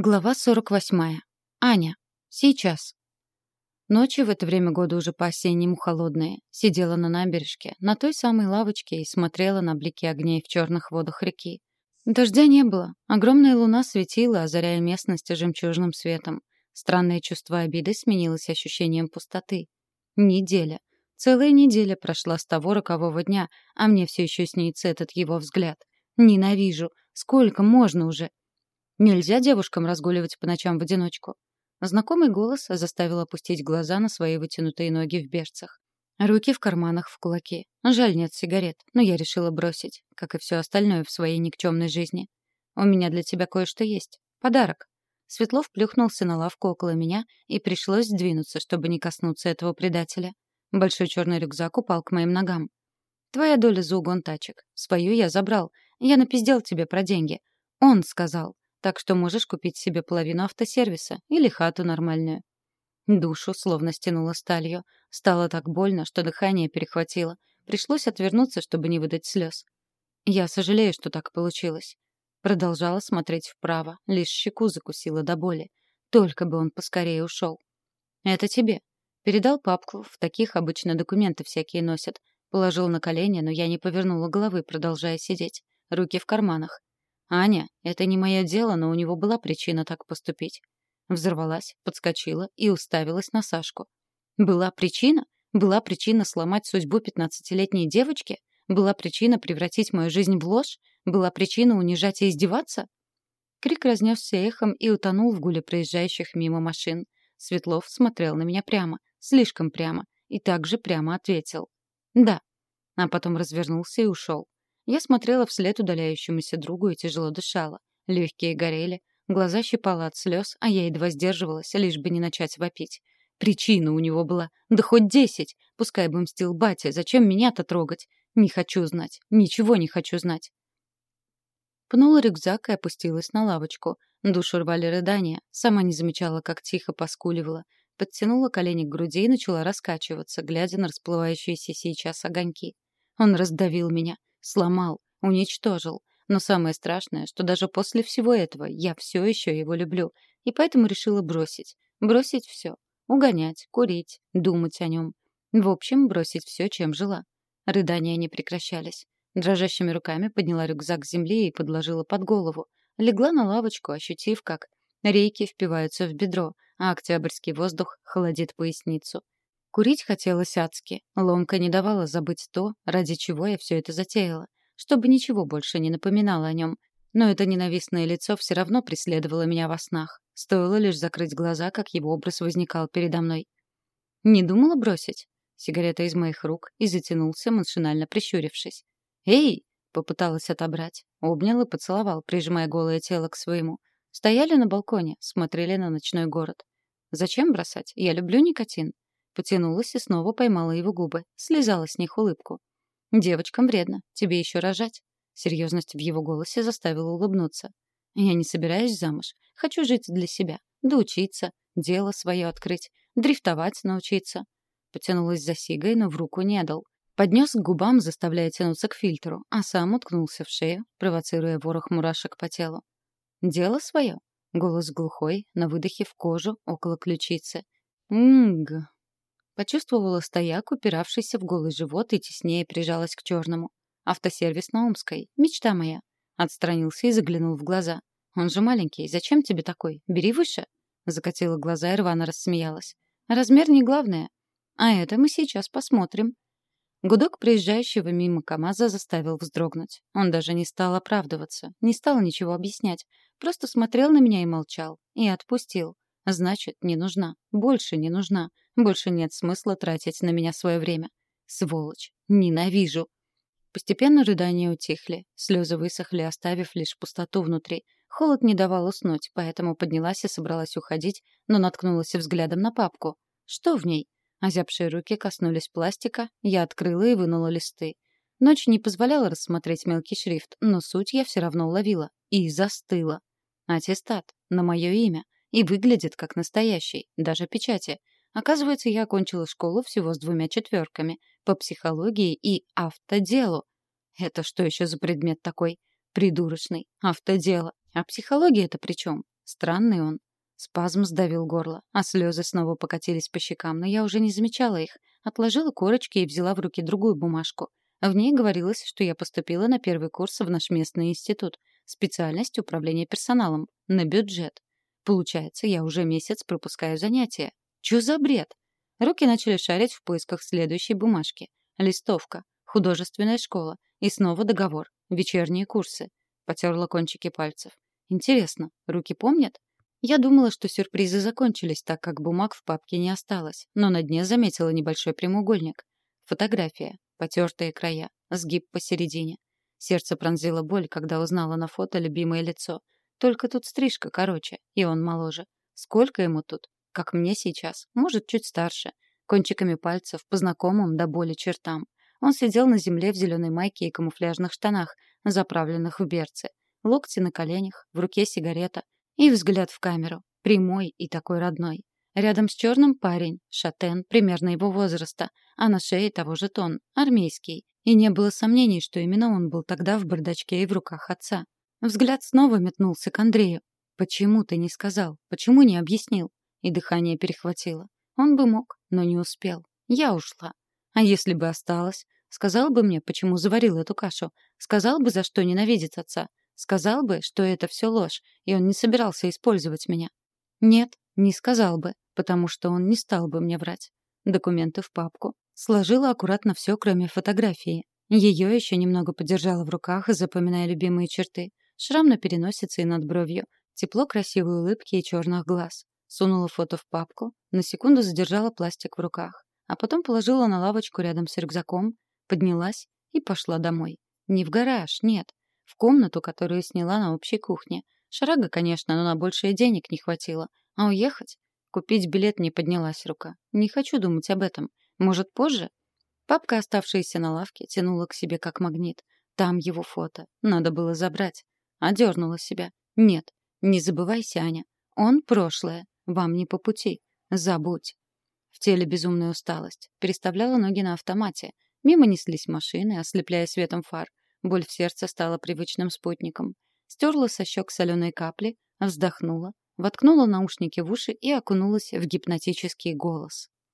Глава 48. Аня. Сейчас. Ночи в это время года уже по-осеннему холодные. Сидела на набережке, на той самой лавочке и смотрела на блики огней в черных водах реки. Дождя не было. Огромная луна светила, озаряя местность жемчужным светом. Странное чувство обиды сменилось ощущением пустоты. Неделя. Целая неделя прошла с того рокового дня, а мне все еще снится этот его взгляд. Ненавижу. Сколько можно уже? Нельзя девушкам разгуливать по ночам в одиночку. Знакомый голос заставил опустить глаза на свои вытянутые ноги в берцах. Руки в карманах в кулаки. Жаль, нет сигарет, но я решила бросить, как и все остальное в своей никчемной жизни. У меня для тебя кое-что есть. Подарок. Светлов плюхнулся на лавку около меня, и пришлось сдвинуться, чтобы не коснуться этого предателя. Большой черный рюкзак упал к моим ногам. Твоя доля за угон тачек. Свою я забрал. Я напиздел тебе про деньги. Он сказал. Так что можешь купить себе половину автосервиса или хату нормальную. Душу словно стянуло сталью. Стало так больно, что дыхание перехватило. Пришлось отвернуться, чтобы не выдать слез. Я сожалею, что так получилось. Продолжала смотреть вправо, лишь щеку закусила до боли. Только бы он поскорее ушел. «Это тебе». Передал папку, в таких обычно документы всякие носят. Положил на колени, но я не повернула головы, продолжая сидеть. Руки в карманах. «Аня, это не мое дело, но у него была причина так поступить». Взорвалась, подскочила и уставилась на Сашку. «Была причина? Была причина сломать судьбу пятнадцатилетней девочки? Была причина превратить мою жизнь в ложь? Была причина унижать и издеваться?» Крик разнесся эхом и утонул в гуле проезжающих мимо машин. Светлов смотрел на меня прямо, слишком прямо, и также прямо ответил. «Да». А потом развернулся и ушел. Я смотрела вслед удаляющемуся другу и тяжело дышала. Легкие горели, глаза щипало от слез, а я едва сдерживалась, лишь бы не начать вопить. Причина у него была. Да хоть десять. Пускай бы мстил батя. Зачем меня-то трогать? Не хочу знать. Ничего не хочу знать. Пнула рюкзак и опустилась на лавочку. Душу рвали рыдания. Сама не замечала, как тихо поскуливала. Подтянула колени к груди и начала раскачиваться, глядя на расплывающиеся сейчас огоньки. Он раздавил меня. Сломал, уничтожил. Но самое страшное, что даже после всего этого я все еще его люблю, и поэтому решила бросить. Бросить все. Угонять, курить, думать о нем. В общем, бросить все, чем жила. Рыдания не прекращались. Дрожащими руками подняла рюкзак с земли и подложила под голову. Легла на лавочку, ощутив, как рейки впиваются в бедро, а октябрьский воздух холодит поясницу. Курить хотелось адски. Ломка не давала забыть то, ради чего я все это затеяла. Чтобы ничего больше не напоминало о нем. Но это ненавистное лицо все равно преследовало меня во снах. Стоило лишь закрыть глаза, как его образ возникал передо мной. Не думала бросить? Сигарета из моих рук и затянулся, машинально прищурившись. «Эй!» — попыталась отобрать. Обнял и поцеловал, прижимая голое тело к своему. Стояли на балконе, смотрели на ночной город. «Зачем бросать? Я люблю никотин. Потянулась и снова поймала его губы, слезала с них улыбку. «Девочкам вредно, тебе еще рожать». Серьезность в его голосе заставила улыбнуться. «Я не собираюсь замуж. Хочу жить для себя, да учиться, дело свое открыть, дрифтовать научиться». Потянулась за сигой, но в руку не дал. Поднес к губам, заставляя тянуться к фильтру, а сам уткнулся в шею, провоцируя ворох мурашек по телу. «Дело свое». Голос глухой, на выдохе в кожу, около ключицы. «Мг, Почувствовала стояк, упиравшийся в голый живот, и теснее прижалась к черному. «Автосервис на Омской. Мечта моя». Отстранился и заглянул в глаза. «Он же маленький. Зачем тебе такой? Бери выше». Закатила глаза и рвано рассмеялась. «Размер не главное. А это мы сейчас посмотрим». Гудок проезжающего мимо КамАЗа заставил вздрогнуть. Он даже не стал оправдываться, не стал ничего объяснять. Просто смотрел на меня и молчал. И отпустил. Значит, не нужна. Больше не нужна. Больше нет смысла тратить на меня свое время. Сволочь. Ненавижу. Постепенно рыдания утихли. Слезы высохли, оставив лишь пустоту внутри. Холод не давал уснуть, поэтому поднялась и собралась уходить, но наткнулась взглядом на папку. Что в ней? Озябшие руки коснулись пластика, я открыла и вынула листы. Ночь не позволяла рассмотреть мелкий шрифт, но суть я все равно уловила. И застыла. Аттестат. На мое имя. И выглядит как настоящий. Даже печати. Оказывается, я окончила школу всего с двумя четверками по психологии и автоделу. Это что еще за предмет такой? Придурочный. Автодело. А психология это при чем? Странный он. Спазм сдавил горло, а слезы снова покатились по щекам, но я уже не замечала их. Отложила корочки и взяла в руки другую бумажку. В ней говорилось, что я поступила на первый курс в наш местный институт. Специальность управления персоналом. На бюджет. Получается, я уже месяц пропускаю занятия. Чё за бред? Руки начали шарить в поисках следующей бумажки. Листовка. Художественная школа. И снова договор. Вечерние курсы. Потерла кончики пальцев. Интересно, руки помнят? Я думала, что сюрпризы закончились, так как бумаг в папке не осталось, но на дне заметила небольшой прямоугольник. Фотография, потертые края, сгиб посередине. Сердце пронзило боль, когда узнала на фото любимое лицо. Только тут стрижка короче, и он моложе. Сколько ему тут? Как мне сейчас. Может, чуть старше. Кончиками пальцев, по знакомым до боли чертам. Он сидел на земле в зеленой майке и камуфляжных штанах, заправленных в берцы. Локти на коленях, в руке сигарета — и взгляд в камеру, прямой и такой родной. Рядом с черным парень, шатен, примерно его возраста, а на шее того же тон, армейский. И не было сомнений, что именно он был тогда в бардачке и в руках отца. Взгляд снова метнулся к Андрею. «Почему ты не сказал? Почему не объяснил?» И дыхание перехватило. Он бы мог, но не успел. Я ушла. А если бы осталась? Сказал бы мне, почему заварил эту кашу. Сказал бы, за что ненавидит отца. Сказал бы, что это все ложь, и он не собирался использовать меня. Нет, не сказал бы, потому что он не стал бы мне врать. Документы в папку. Сложила аккуратно все, кроме фотографии. Ее еще немного подержала в руках, запоминая любимые черты. Шрам на переносице и над бровью. Тепло красивой улыбки и черных глаз. Сунула фото в папку, на секунду задержала пластик в руках. А потом положила на лавочку рядом с рюкзаком, поднялась и пошла домой. Не в гараж, нет в комнату, которую сняла на общей кухне. Шарага, конечно, но на большее денег не хватило. А уехать? Купить билет не поднялась рука. Не хочу думать об этом. Может, позже? Папка, оставшаяся на лавке, тянула к себе как магнит. Там его фото. Надо было забрать. Одернула себя. Нет, не забывайся, Аня. Он прошлое. Вам не по пути. Забудь. В теле безумная усталость. Переставляла ноги на автомате. Мимо неслись машины, ослепляя светом фар. Боль в сердце стала привычным спутником. Стерла со щек соленые капли, вздохнула, воткнула наушники в уши и окунулась в гипнотический голос.